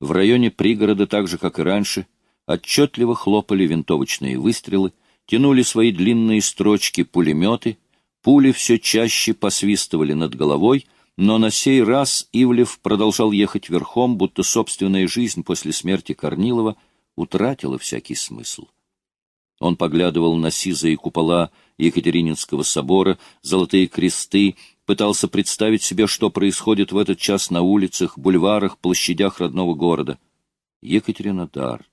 В районе пригорода, так же, как и раньше, отчетливо хлопали винтовочные выстрелы, тянули свои длинные строчки пулеметы, пули все чаще посвистывали над головой, но на сей раз Ивлев продолжал ехать верхом, будто собственная жизнь после смерти Корнилова утратила всякий смысл. Он поглядывал на сизые купола Екатерининского собора, золотые кресты, пытался представить себе, что происходит в этот час на улицах, бульварах, площадях родного города. Екатеринодар.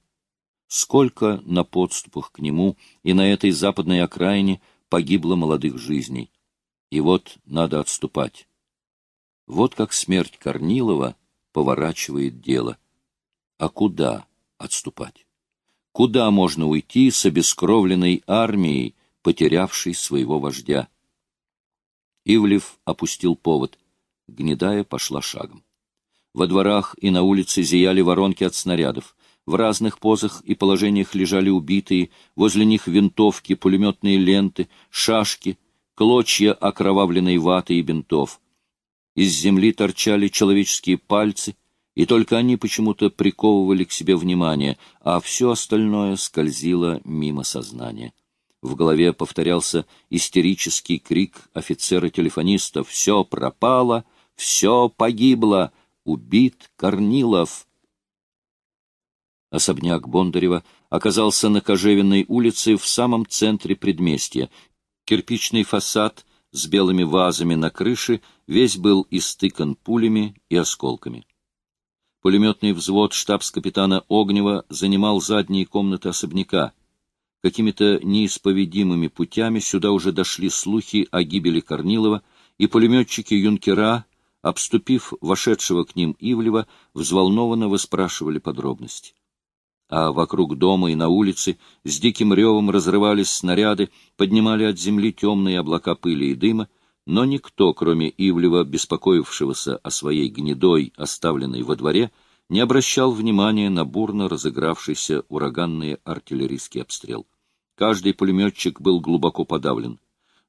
Сколько на подступах к нему и на этой западной окраине погибло молодых жизней. И вот надо отступать. Вот как смерть Корнилова поворачивает дело. А куда отступать? Куда можно уйти с обескровленной армией, потерявшей своего вождя? Ивлев опустил повод. Гнедая пошла шагом. Во дворах и на улице зияли воронки от снарядов. В разных позах и положениях лежали убитые, возле них винтовки, пулеметные ленты, шашки, клочья окровавленной ваты и бинтов. Из земли торчали человеческие пальцы, и только они почему-то приковывали к себе внимание, а все остальное скользило мимо сознания. В голове повторялся истерический крик офицера-телефониста «Все пропало! Все погибло! Убит Корнилов!» Особняк Бондарева оказался на Кожевенной улице в самом центре предместья. Кирпичный фасад с белыми вазами на крыше весь был истыкан пулями и осколками. Пулеметный взвод штабс-капитана Огнева занимал задние комнаты особняка. Какими-то неисповедимыми путями сюда уже дошли слухи о гибели Корнилова, и пулеметчики-юнкера, обступив вошедшего к ним Ивлева, взволнованно выспрашивали подробности. А вокруг дома и на улице с диким ревом разрывались снаряды, поднимали от земли темные облака пыли и дыма, но никто, кроме Ивлева, беспокоившегося о своей гнедой, оставленной во дворе, не обращал внимания на бурно разыгравшийся ураганный артиллерийский обстрел. Каждый пулеметчик был глубоко подавлен.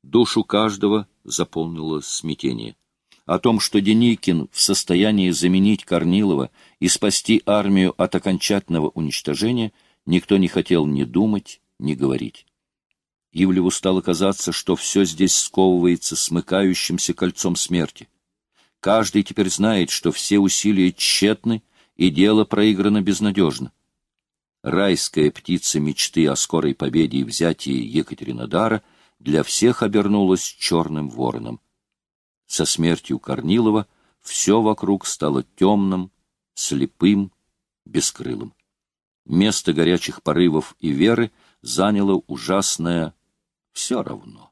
Душу каждого заполнило смятение. О том, что Деникин в состоянии заменить Корнилова и спасти армию от окончательного уничтожения, никто не хотел ни думать, ни говорить. Ивлеву стало казаться, что все здесь сковывается смыкающимся кольцом смерти. Каждый теперь знает, что все усилия тщетны, и дело проиграно безнадежно. Райская птица мечты о скорой победе и взятии Екатеринодара для всех обернулась черным вороном. Со смертью Корнилова все вокруг стало темным, слепым, бескрылым. Место горячих порывов и веры заняло ужасное все равно.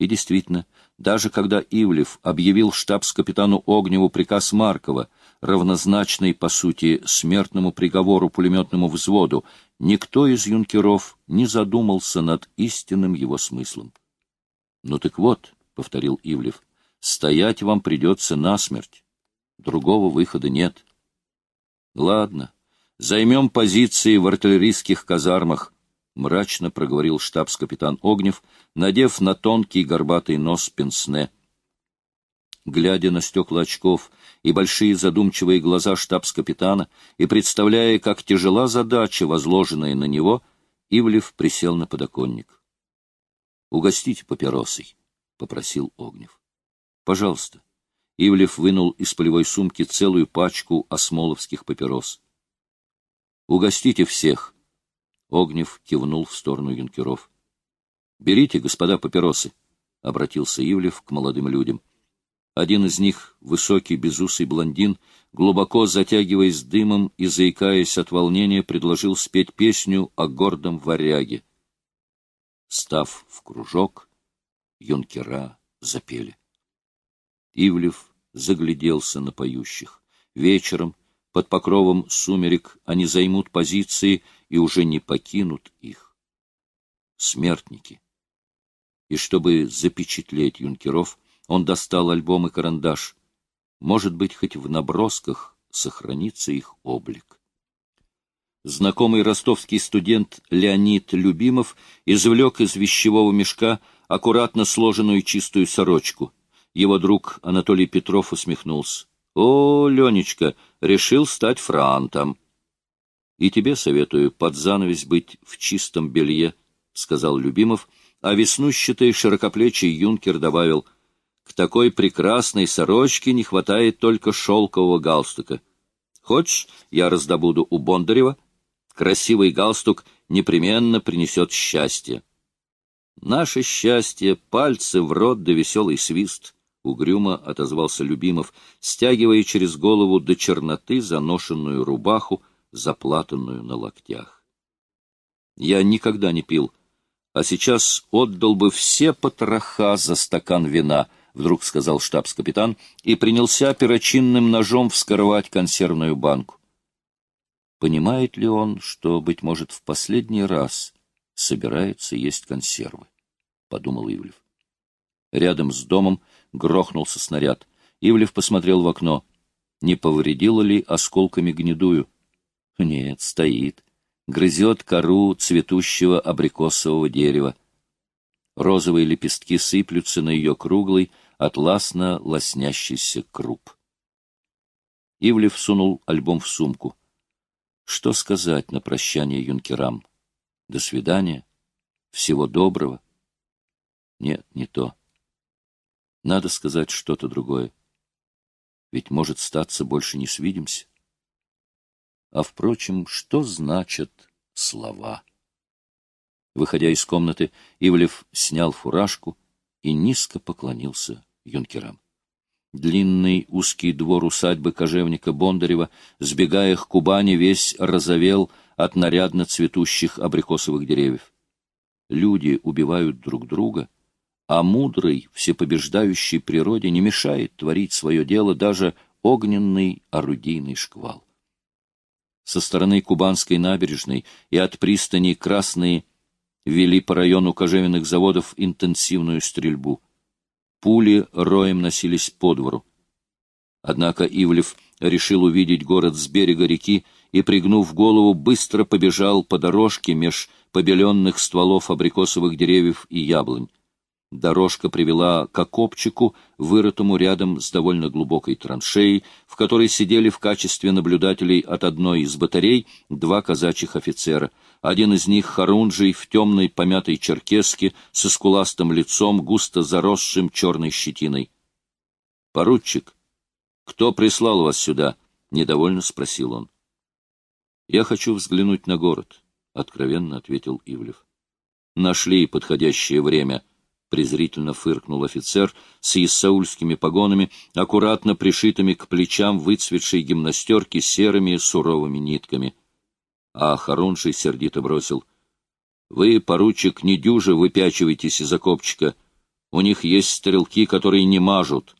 И действительно, даже когда Ивлев объявил штабс-капитану Огневу приказ Маркова, равнозначный, по сути, смертному приговору пулеметному взводу, никто из юнкеров не задумался над истинным его смыслом. — Ну так вот, — повторил Ивлев, — стоять вам придется насмерть. Другого выхода нет. — Ладно, займем позиции в артиллерийских казармах, — мрачно проговорил штабс-капитан Огнев, надев на тонкий горбатый нос пенсне. Глядя на стекла очков и большие задумчивые глаза штабс-капитана и представляя, как тяжела задача, возложенная на него, Ивлев присел на подоконник. — Угостите папиросой, — попросил Огнев. — Пожалуйста. Ивлев вынул из полевой сумки целую пачку осмоловских папирос. — Угостите всех, — Огнев кивнул в сторону юнкеров. — Берите, господа, папиросы, — обратился Ивлев к молодым людям. Один из них, высокий безусый блондин, глубоко затягиваясь дымом и заикаясь от волнения, предложил спеть песню о гордом варяге. Став в кружок, юнкера запели. Ивлев загляделся на поющих. Вечером, под покровом сумерек, они займут позиции и уже не покинут их. Смертники. И чтобы запечатлеть юнкеров, он достал альбом и карандаш. Может быть, хоть в набросках сохранится их облик. Знакомый ростовский студент Леонид Любимов извлек из вещевого мешка аккуратно сложенную чистую сорочку. Его друг Анатолий Петров усмехнулся. О, Ленечка, решил стать франтом. И тебе советую под занавес быть в чистом белье, — сказал Любимов, а веснущатый широкоплечий юнкер добавил, — к такой прекрасной сорочке не хватает только шелкового галстука. Хочешь, я раздобуду у Бондарева? Красивый галстук непременно принесет счастье. Наше счастье — пальцы в рот да веселый свист —— угрюмо отозвался Любимов, стягивая через голову до черноты заношенную рубаху, заплатанную на локтях. Я никогда не пил, а сейчас отдал бы все потроха за стакан вина, — вдруг сказал штабс-капитан и принялся перочинным ножом вскрывать консервную банку. Понимает ли он, что, быть может, в последний раз собирается есть консервы? — подумал Ивлев. Рядом с домом грохнулся снаряд. Ивлев посмотрел в окно. Не повредило ли осколками гнедую? Нет, стоит. Грызет кору цветущего абрикосового дерева. Розовые лепестки сыплются на ее круглый, атласно лоснящийся круп. Ивлев сунул альбом в сумку. Что сказать на прощание юнкерам? До свидания. Всего доброго. Нет, не то. Надо сказать что-то другое. Ведь, может, статься, больше не свидимся. А, впрочем, что значат слова? Выходя из комнаты, Ивлев снял фуражку и низко поклонился юнкерам. Длинный узкий двор усадьбы кожевника Бондарева, сбегая к Кубани, весь разовел от нарядно цветущих абрикосовых деревьев. Люди убивают друг друга — а мудрой, всепобеждающей природе не мешает творить свое дело даже огненный орудийный шквал. Со стороны Кубанской набережной и от пристани Красные вели по району кожевенных заводов интенсивную стрельбу. Пули роем носились по двору. Однако Ивлев решил увидеть город с берега реки и, пригнув голову, быстро побежал по дорожке меж побеленных стволов абрикосовых деревьев и яблонь. Дорожка привела к окопчику, вырытому рядом с довольно глубокой траншеей, в которой сидели в качестве наблюдателей от одной из батарей два казачьих офицера. Один из них, Харунжий, в темной помятой черкеске, со скуластым лицом, густо заросшим черной щетиной. — Поручик, кто прислал вас сюда? — недовольно спросил он. — Я хочу взглянуть на город, — откровенно ответил Ивлев. — Нашли подходящее время — презрительно фыркнул офицер с иссаульскими погонами, аккуратно пришитыми к плечам выцветшей гимнастерки серыми суровыми нитками. А Харунший сердито бросил. — Вы, поручик, не дюже выпячиваетесь из окопчика. У них есть стрелки, которые не мажут.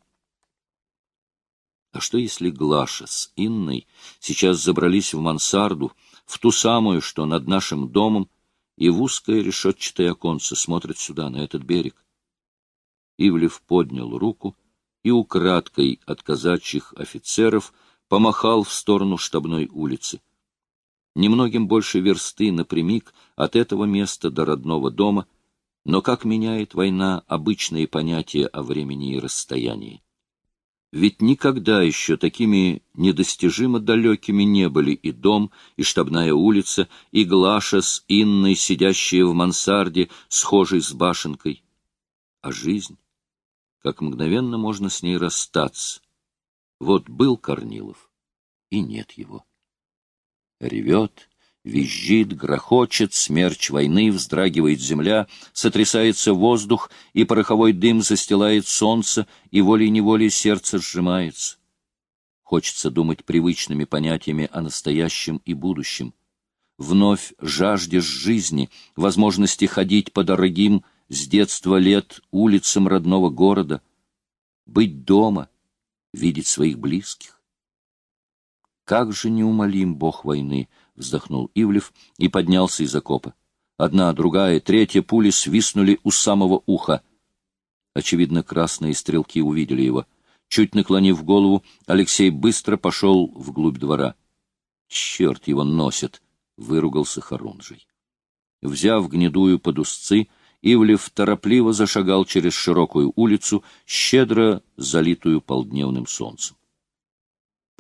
А что, если Глаша с Инной сейчас забрались в мансарду, в ту самую, что над нашим домом, и в узкое решетчатое оконце смотрит сюда, на этот берег. Ивлев поднял руку и украдкой от казачьих офицеров помахал в сторону штабной улицы. Немногим больше версты напрямик от этого места до родного дома, но как меняет война обычные понятия о времени и расстоянии. Ведь никогда еще такими недостижимо далекими не были и дом, и штабная улица, и Глаша с Инной, сидящие в мансарде, схожей с башенкой. А жизнь? Как мгновенно можно с ней расстаться? Вот был Корнилов, и нет его. Ревет, Визжит, грохочет, смерч войны, вздрагивает земля, сотрясается воздух, и пороховой дым застилает солнце, и волей-неволей сердце сжимается. Хочется думать привычными понятиями о настоящем и будущем. Вновь жаждешь жизни, возможности ходить по дорогим с детства лет улицам родного города, быть дома, видеть своих близких. Как же неумолим бог войны, вздохнул Ивлев и поднялся из окопа. Одна, другая, третья пули свистнули у самого уха. Очевидно, красные стрелки увидели его. Чуть наклонив голову, Алексей быстро пошел вглубь двора. «Черт его носит!» — выругался Харунжий. Взяв гнедую под узцы, Ивлев торопливо зашагал через широкую улицу, щедро залитую полдневным солнцем.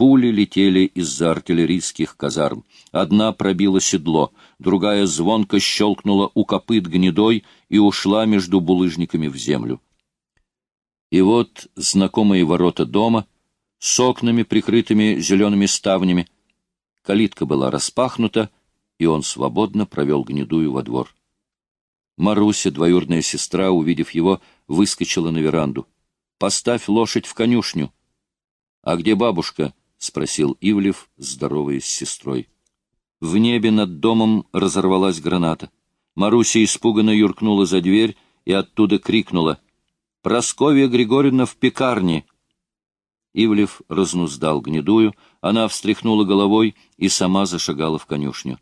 Пули летели из-за артиллерийских казарм. Одна пробила седло, другая звонко щелкнула у копыт гнедой и ушла между булыжниками в землю. И вот знакомые ворота дома с окнами, прикрытыми зелеными ставнями. Калитка была распахнута, и он свободно провел гнедую во двор. Маруся, двоюродная сестра, увидев его, выскочила на веранду. — Поставь лошадь в конюшню. — А где бабушка? —— спросил Ивлев, здороваясь с сестрой. В небе над домом разорвалась граната. Маруся испуганно юркнула за дверь и оттуда крикнула. — Просковья Григорьевна в пекарне! Ивлев разнуздал гнедую, она встряхнула головой и сама зашагала в конюшню.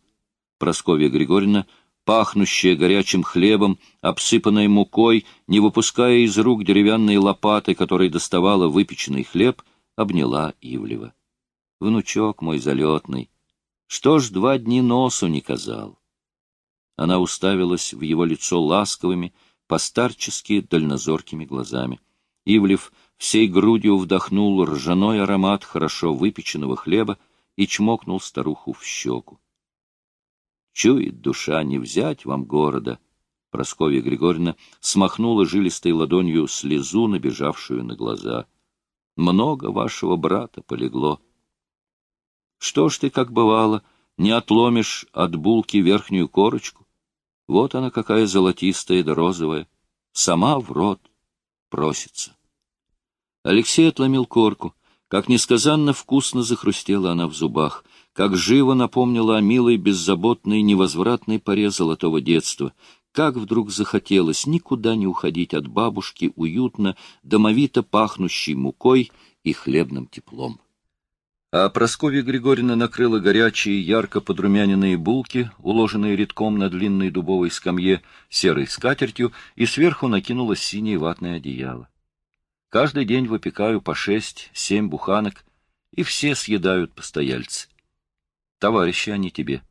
Просковья Григорьевна пахнущая горячим хлебом, обсыпанная мукой, не выпуская из рук деревянной лопаты, которой доставала выпеченный хлеб, обняла Ивлева. — Внучок мой залетный, что ж два дни носу не казал? Она уставилась в его лицо ласковыми, постарчески дальнозоркими глазами. Ивлев всей грудью вдохнул ржаной аромат хорошо выпеченного хлеба и чмокнул старуху в щеку. Чует душа не взять вам города. Прасковья Григорьевна смахнула жилистой ладонью слезу, набежавшую на глаза. Много вашего брата полегло. Что ж ты, как бывало, не отломишь от булки верхнюю корочку? Вот она какая золотистая да розовая. Сама в рот просится. Алексей отломил корку. Как несказанно вкусно захрустела она в зубах — как живо напомнила о милой, беззаботной, невозвратной поре золотого детства, как вдруг захотелось никуда не уходить от бабушки, уютно, домовито пахнущей мукой и хлебным теплом. А Прасковья Григорьевна накрыла горячие, ярко подрумяненные булки, уложенные редком на длинной дубовой скамье серой скатертью, и сверху накинула синее ватное одеяло. Каждый день выпекаю по шесть-семь буханок, и все съедают постояльцы. Товарищи они тебе.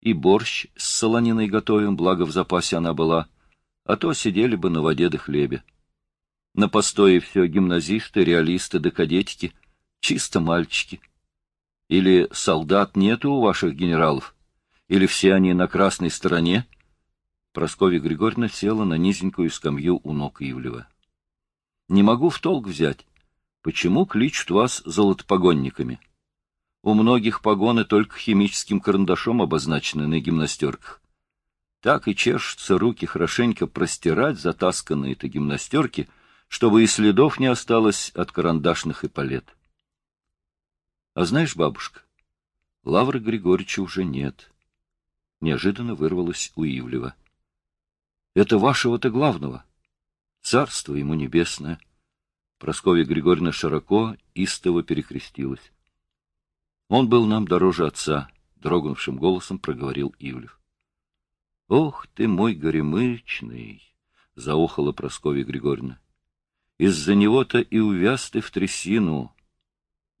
И борщ с солониной готовим, благо в запасе она была, а то сидели бы на воде да хлебе. На постое все гимназисты, реалисты да кадетики, чисто мальчики. Или солдат нету у ваших генералов? Или все они на красной стороне? Прасковья Григорьевна села на низенькую скамью у ног Ивлева. — Не могу в толк взять. Почему кличут вас золотопогонниками? — у многих погоны только химическим карандашом обозначены на гимнастерках. Так и чешутся руки хорошенько простирать затасканные-то гимнастерки, чтобы и следов не осталось от карандашных эполет. А знаешь, бабушка, Лавры Григорьевича уже нет. Неожиданно вырвалось у Ивлева. Это вашего-то главного. Царство ему небесное. Прасковья Григорьевна широко, истово перекрестилась. Он был нам дороже отца, — дрогнувшим голосом проговорил Ивлев. — Ох ты мой горемычный! — заохала Прасковья Григорьевна. — Из-за него-то и увяз ты в трясину. —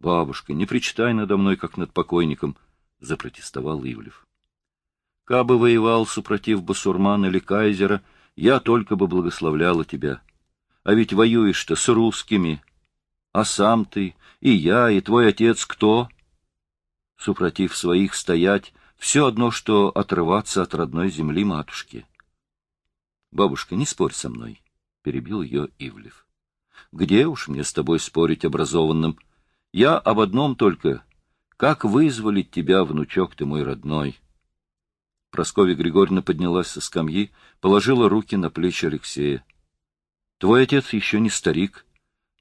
Бабушка, не причитай надо мной, как над покойником, — запротестовал Ивлев. — Кабы воевал, супротив басурмана или кайзера, я только бы благословляла тебя. А ведь воюешь-то с русскими. А сам ты, и я, и твой отец кто? — супротив своих стоять, все одно, что отрываться от родной земли матушки. — Бабушка, не спорь со мной, — перебил ее Ивлев. — Где уж мне с тобой спорить образованным? Я об одном только. Как вызволить тебя, внучок ты мой родной? Прасковья Григорьевна поднялась со скамьи, положила руки на плечи Алексея. — Твой отец еще не старик.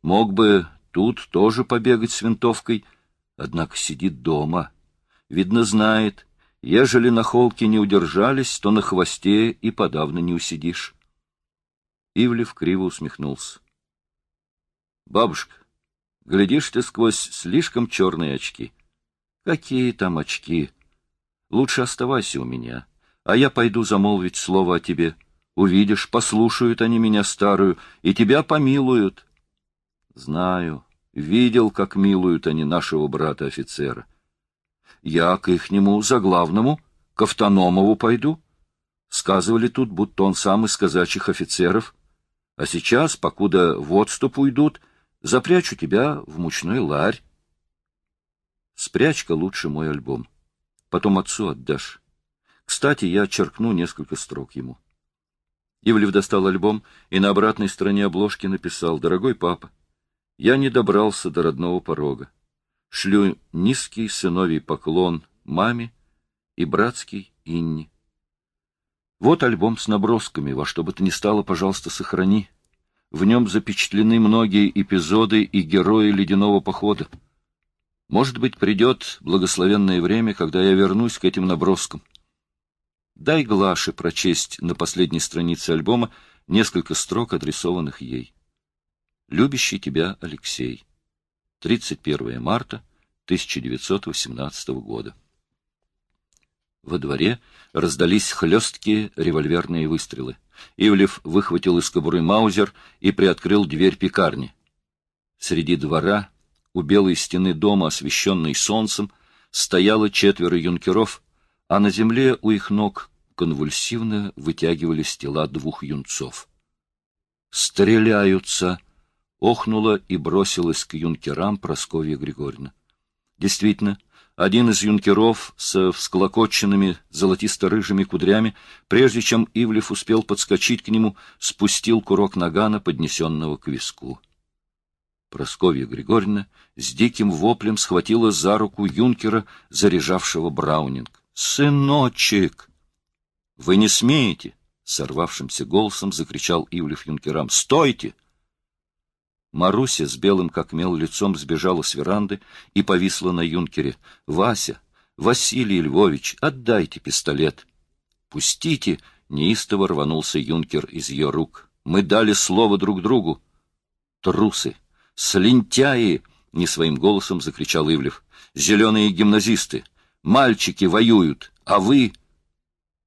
Мог бы тут тоже побегать с винтовкой — однако сидит дома. Видно, знает, ежели на холке не удержались, то на хвосте и подавно не усидишь. Ивлев криво усмехнулся. — Бабушка, глядишь ты сквозь слишком черные очки. — Какие там очки? Лучше оставайся у меня, а я пойду замолвить слово о тебе. Увидишь, послушают они меня старую, и тебя помилуют. — Знаю, Видел, как милуют они нашего брата-офицера. Я к ихнему заглавному, к Автономову пойду. Сказывали тут, будто он сам из казачьих офицеров. А сейчас, покуда в отступ уйдут, запрячу тебя в мучной ларь. Спрячь-ка лучше мой альбом. Потом отцу отдашь. Кстати, я черкну несколько строк ему. Ивлев достал альбом и на обратной стороне обложки написал «Дорогой папа, я не добрался до родного порога. Шлю низкий сыновий поклон маме и братский Инне. Вот альбом с набросками, во что бы то ни стало, пожалуйста, сохрани. В нем запечатлены многие эпизоды и герои ледяного похода. Может быть, придет благословенное время, когда я вернусь к этим наброскам. Дай Глаше прочесть на последней странице альбома несколько строк, адресованных ей. «Любящий тебя Алексей. 31 марта 1918 года». Во дворе раздались хлесткие револьверные выстрелы. Ивлев выхватил из кобуры маузер и приоткрыл дверь пекарни. Среди двора, у белой стены дома, освещенной солнцем, стояло четверо юнкеров, а на земле у их ног конвульсивно вытягивались тела двух юнцов. «Стреляются!» — охнула и бросилась к юнкерам Прасковья Григорьевна. Действительно, один из юнкеров с всклокоченными золотисто-рыжими кудрями, прежде чем Ивлев успел подскочить к нему, спустил курок нагана, поднесенного к виску. Просковья Григорьевна с диким воплем схватила за руку юнкера, заряжавшего Браунинг. «Сыночек!» «Вы не смеете!» — сорвавшимся голосом закричал Ивлев юнкерам. «Стойте!» Маруся с белым как мел лицом сбежала с веранды и повисла на юнкере. «Вася! Василий Львович, отдайте пистолет!» «Пустите!» — неистово рванулся юнкер из ее рук. «Мы дали слово друг другу!» «Трусы! Слентяи!» — не своим голосом закричал Ивлев. «Зеленые гимназисты! Мальчики воюют, а вы...»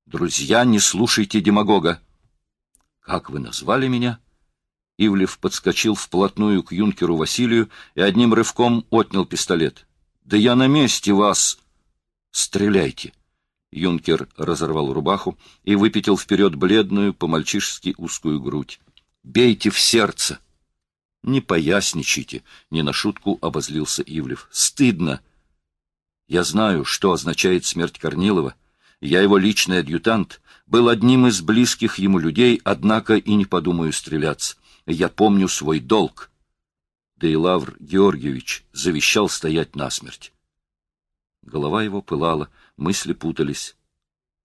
«Друзья, не слушайте демагога!» «Как вы назвали меня?» Ивлев подскочил вплотную к юнкеру Василию и одним рывком отнял пистолет. «Да я на месте вас!» «Стреляйте!» Юнкер разорвал рубаху и выпятил вперед бледную, по-мальчишески узкую грудь. «Бейте в сердце!» «Не поясничайте!» — не на шутку обозлился Ивлев. «Стыдно!» «Я знаю, что означает смерть Корнилова. Я его личный адъютант, был одним из близких ему людей, однако и не подумаю стреляться я помню свой долг. Да и Лавр Георгиевич завещал стоять насмерть. Голова его пылала, мысли путались.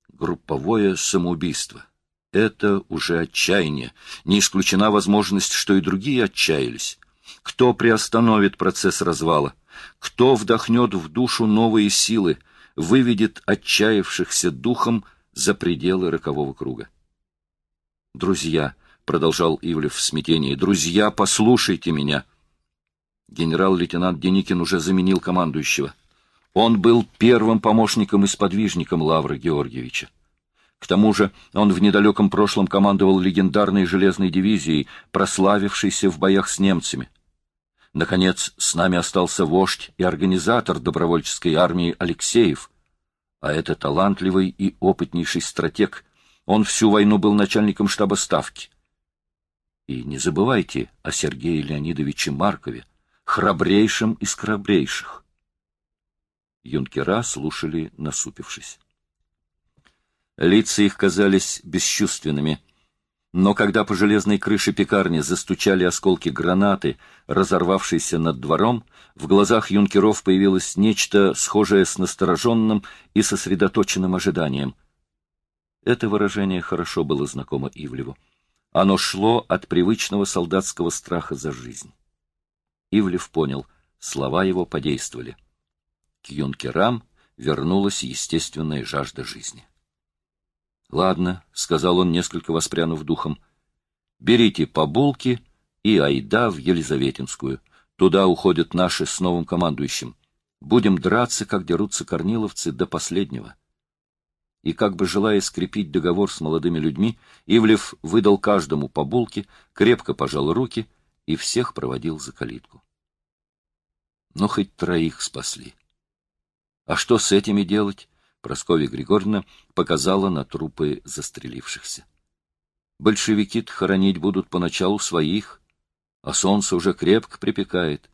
Групповое самоубийство. Это уже отчаяние. Не исключена возможность, что и другие отчаялись. Кто приостановит процесс развала? Кто вдохнет в душу новые силы, выведет отчаявшихся духом за пределы рокового круга? Друзья — продолжал Ивлев в смятении. «Друзья, послушайте меня!» Генерал-лейтенант Деникин уже заменил командующего. Он был первым помощником и сподвижником Лавра Георгиевича. К тому же он в недалеком прошлом командовал легендарной железной дивизией, прославившейся в боях с немцами. Наконец, с нами остался вождь и организатор добровольческой армии Алексеев, а это талантливый и опытнейший стратег. Он всю войну был начальником штаба Ставки. И не забывайте о Сергее Леонидовиче Маркове, храбрейшем из храбрейших. Юнкера слушали, насупившись. Лица их казались бесчувственными, но когда по железной крыше пекарни застучали осколки гранаты, разорвавшейся над двором, в глазах юнкеров появилось нечто схожее с настороженным и сосредоточенным ожиданием. Это выражение хорошо было знакомо Ивлеву. Оно шло от привычного солдатского страха за жизнь. Ивлев понял, слова его подействовали. К юнкерам вернулась естественная жажда жизни. — Ладно, — сказал он, несколько воспрянув духом, — берите по булке и айда в Елизаветинскую. Туда уходят наши с новым командующим. Будем драться, как дерутся корниловцы, до последнего. — и, как бы желая скрепить договор с молодыми людьми, Ивлев выдал каждому по булке, крепко пожал руки и всех проводил за калитку. Но хоть троих спасли. А что с этими делать? Прасковья Григорьевна показала на трупы застрелившихся. Большевики хоронить будут поначалу своих, а солнце уже крепко припекает.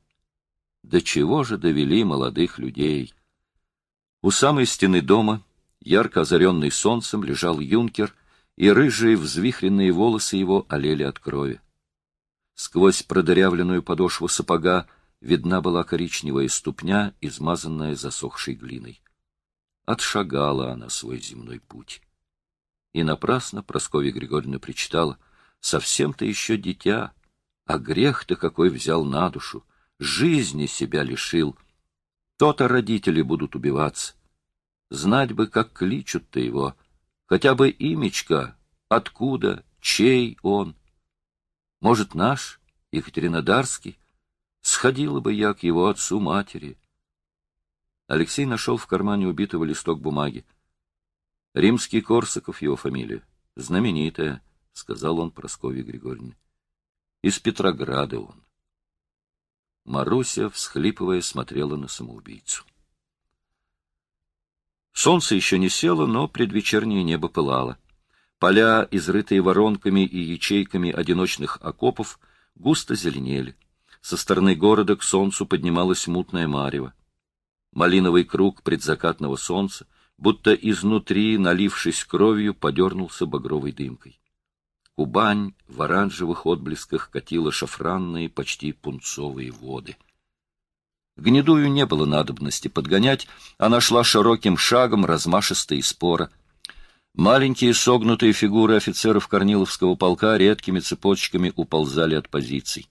До чего же довели молодых людей? У самой стены дома, ярко озаренный солнцем, лежал юнкер, и рыжие взвихренные волосы его олели от крови. Сквозь продырявленную подошву сапога видна была коричневая ступня, измазанная засохшей глиной. Отшагала она свой земной путь. И напрасно Прасковья Григорьевна причитала, совсем-то еще дитя, а грех-то какой взял на душу, жизни себя лишил. То-то родители будут убиваться. Знать бы, как кличут-то его, хотя бы имечко, откуда, чей он. Может, наш, Екатеринодарский? Сходила бы я к его отцу-матери. Алексей нашел в кармане убитого листок бумаги. Римский Корсаков его фамилия. Знаменитая, — сказал он Прасковье Григорьевне. Из Петрограда он. Маруся, всхлипывая, смотрела на самоубийцу. Солнце еще не село, но предвечернее небо пылало. Поля, изрытые воронками и ячейками одиночных окопов, густо зеленели. Со стороны города к солнцу поднималась мутная марево. Малиновый круг предзакатного солнца, будто изнутри, налившись кровью, подернулся багровой дымкой. Кубань в оранжевых отблесках катила шафранные, почти пунцовые воды. Гнедую не было надобности подгонять, она шла широким шагом, размашисто и спора. Маленькие согнутые фигуры офицеров Корниловского полка редкими цепочками уползали от позиций.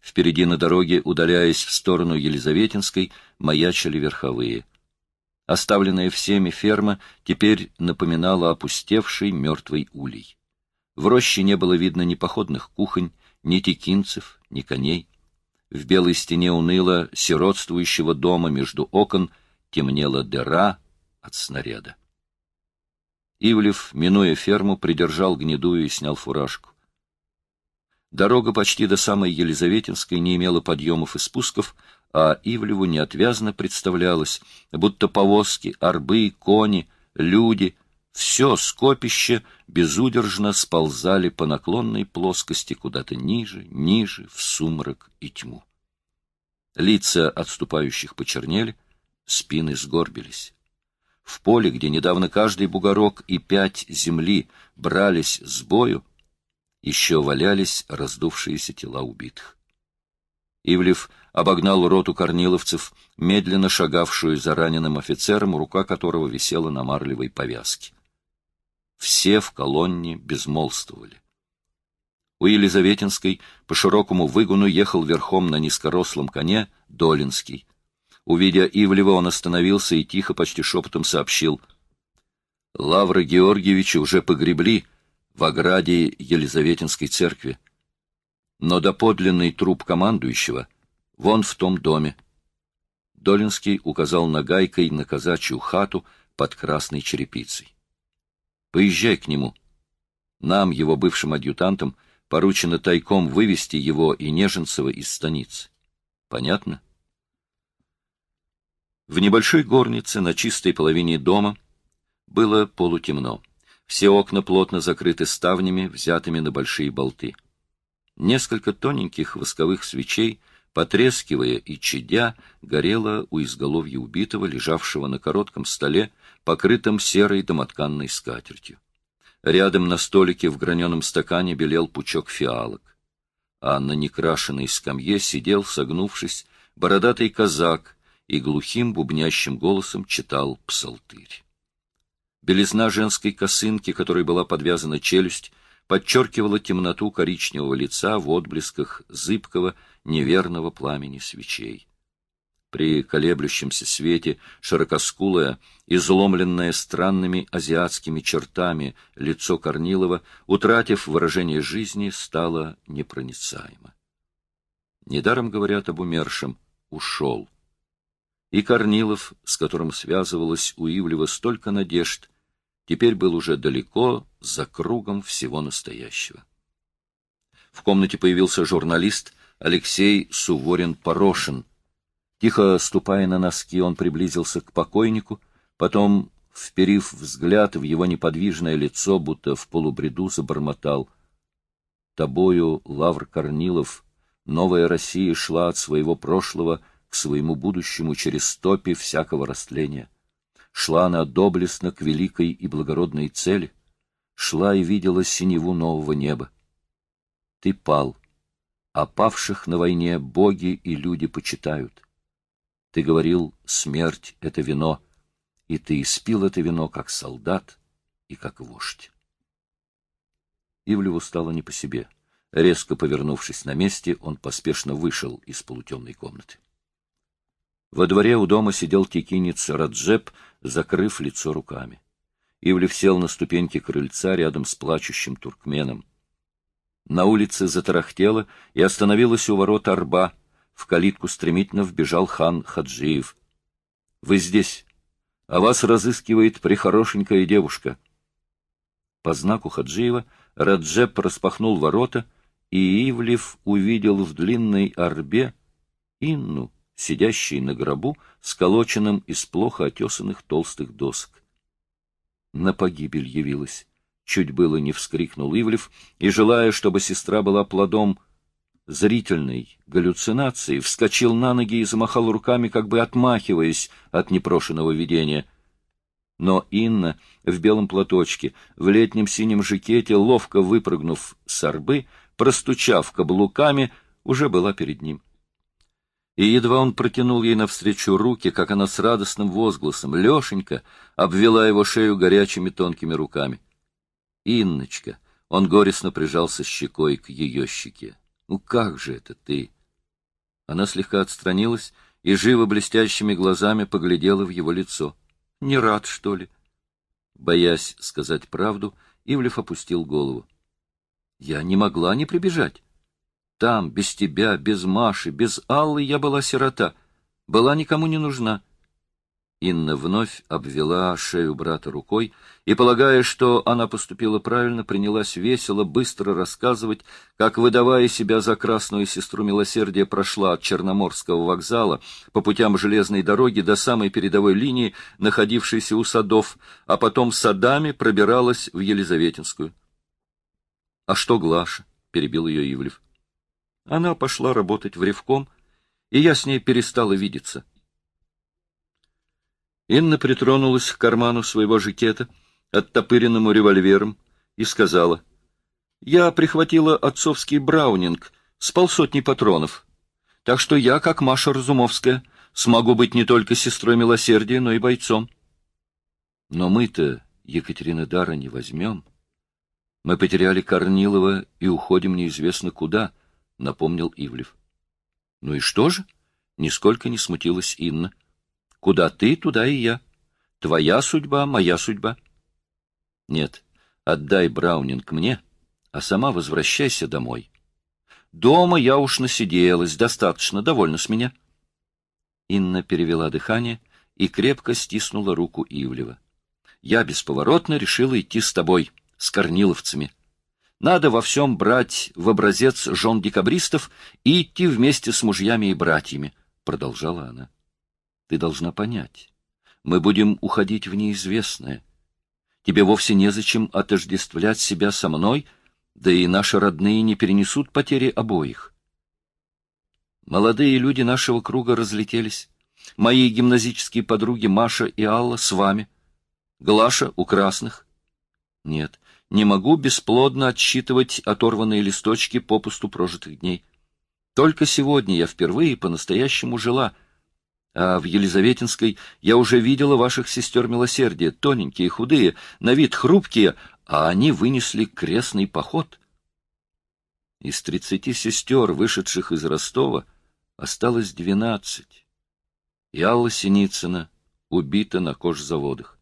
Впереди на дороге, удаляясь в сторону Елизаветинской, маячили верховые. Оставленная всеми ферма теперь напоминала опустевший мертвый улей. В роще не было видно ни походных кухонь, ни текинцев, ни коней. В белой стене уныло сиротствующего дома между окон темнела дыра от снаряда. Ивлев, минуя ферму, придержал гнедую и снял фуражку. Дорога почти до самой Елизаветинской не имела подъемов и спусков, а Ивлеву неотвязно представлялось, будто повозки, арбы, кони, люди — все скопище безудержно сползали по наклонной плоскости куда-то ниже, ниже, в сумрак и тьму. Лица отступающих почернели, спины сгорбились. В поле, где недавно каждый бугорок и пять земли брались с бою, еще валялись раздувшиеся тела убитых. Ивлев обогнал роту корниловцев, медленно шагавшую за раненым офицером, рука которого висела на марлевой повязке. Все в колонне безмолвствовали. У Елизаветинской по широкому выгону ехал верхом на низкорослом коне Долинский. Увидя Ивлева, он остановился и тихо, почти шепотом сообщил. Лавры Георгиевича уже погребли в ограде Елизаветинской церкви. Но доподлинный труп командующего вон в том доме. Долинский указал нагайкой на казачью хату под красной черепицей. Поезжай к нему. Нам, его бывшим адъютантам, поручено тайком вывести его и Неженцева из станицы. Понятно? В небольшой горнице на чистой половине дома было полутемно. Все окна плотно закрыты ставнями, взятыми на большие болты. Несколько тоненьких восковых свечей, потрескивая и чадя, горело у изголовья убитого, лежавшего на коротком столе, покрытым серой домотканной скатертью. Рядом на столике в граненом стакане белел пучок фиалок. А на некрашенной скамье сидел, согнувшись, бородатый казак и глухим бубнящим голосом читал псалтырь. Белизна женской косынки, которой была подвязана челюсть, подчеркивала темноту коричневого лица в отблесках зыбкого, неверного пламени свечей. При колеблющемся свете широкоскулое, изломленное странными азиатскими чертами лицо Корнилова, утратив выражение жизни, стало непроницаемо. Недаром говорят об умершем «ушел». И Корнилов, с которым связывалось у Ивлева столько надежд, теперь был уже далеко за кругом всего настоящего. В комнате появился журналист Алексей Суворин-Порошин, Тихо ступая на носки, он приблизился к покойнику, потом, вперив взгляд в его неподвижное лицо, будто в полубреду забормотал. «Тобою, Лавр Корнилов, новая Россия шла от своего прошлого к своему будущему через топи всякого растления. Шла она доблестно к великой и благородной цели. Шла и видела синеву нового неба. Ты пал, а павших на войне боги и люди почитают. Ты говорил, смерть — это вино, и ты испил это вино, как солдат и как вождь. Ивлеву стало не по себе. Резко повернувшись на месте, он поспешно вышел из полутемной комнаты. Во дворе у дома сидел текинец Раджеп, закрыв лицо руками. Ивлев сел на ступеньки крыльца рядом с плачущим туркменом. На улице затарахтело и остановилась у ворот арба. В калитку стремительно вбежал хан Хаджиев. — Вы здесь. А вас разыскивает прихорошенькая девушка. По знаку Хаджиева Раджеп распахнул ворота, и Ивлев увидел в длинной арбе Инну, сидящей на гробу, сколоченным из плохо отесанных толстых досок. На погибель явилась. Чуть было не вскрикнул Ивлев, и, желая, чтобы сестра была плодом зрительной галлюцинации, вскочил на ноги и замахал руками, как бы отмахиваясь от непрошенного видения — но Инна в белом платочке, в летнем синем жакете, ловко выпрыгнув с орбы, простучав каблуками, уже была перед ним. И едва он протянул ей навстречу руки, как она с радостным возгласом, Лешенька, обвела его шею горячими тонкими руками. «Инночка!» Он горестно прижался щекой к ее щеке. «Ну как же это ты?» Она слегка отстранилась и живо блестящими глазами поглядела в его лицо. Не рад, что ли? Боясь сказать правду, Ивлев опустил голову. Я не могла не прибежать. Там, без тебя, без Маши, без Аллы я была сирота, была никому не нужна. Инна вновь обвела шею брата рукой и, полагая, что она поступила правильно, принялась весело, быстро рассказывать, как, выдавая себя за красную сестру милосердия, прошла от Черноморского вокзала по путям железной дороги до самой передовой линии, находившейся у садов, а потом садами пробиралась в Елизаветинскую. — А что Глаша? — перебил ее Ивлев. — Она пошла работать в Ревком, и я с ней перестала видеться. Инна притронулась к карману своего жакета, оттопыренному револьвером, и сказала, «Я прихватила отцовский браунинг с полсотни патронов, так что я, как Маша Разумовская, смогу быть не только сестрой милосердия, но и бойцом». «Но мы-то Екатерина Дара не возьмем. Мы потеряли Корнилова и уходим неизвестно куда», — напомнил Ивлев. «Ну и что же?» — нисколько не смутилась Инна. Куда ты, туда и я. Твоя судьба, моя судьба. Нет, отдай Браунинг мне, а сама возвращайся домой. Дома я уж насиделась, достаточно, довольна с меня. Инна перевела дыхание и крепко стиснула руку Ивлева. Я бесповоротно решила идти с тобой, с корниловцами. Надо во всем брать в образец жен декабристов и идти вместе с мужьями и братьями, — продолжала она. Ты должна понять. Мы будем уходить в неизвестное. Тебе вовсе незачем отождествлять себя со мной, да и наши родные не перенесут потери обоих. Молодые люди нашего круга разлетелись. Мои гимназические подруги Маша и Алла с вами. Глаша у красных. Нет, не могу бесплодно отсчитывать оторванные листочки попусту прожитых дней. Только сегодня я впервые по-настоящему жила — а в Елизаветинской я уже видела ваших сестер милосердия, тоненькие, худые, на вид хрупкие, а они вынесли крестный поход. Из тридцати сестер, вышедших из Ростова, осталось двенадцать. И Алла Синицына убита на кожзаводах.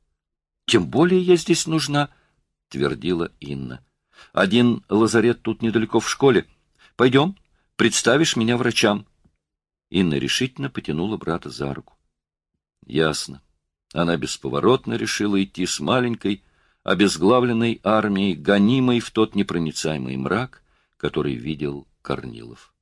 «Тем более я здесь нужна», — твердила Инна. «Один лазарет тут недалеко в школе. Пойдем, представишь меня врачам». Инна решительно потянула брата за руку. Ясно. Она бесповоротно решила идти с маленькой, обезглавленной армией, гонимой в тот непроницаемый мрак, который видел Корнилов.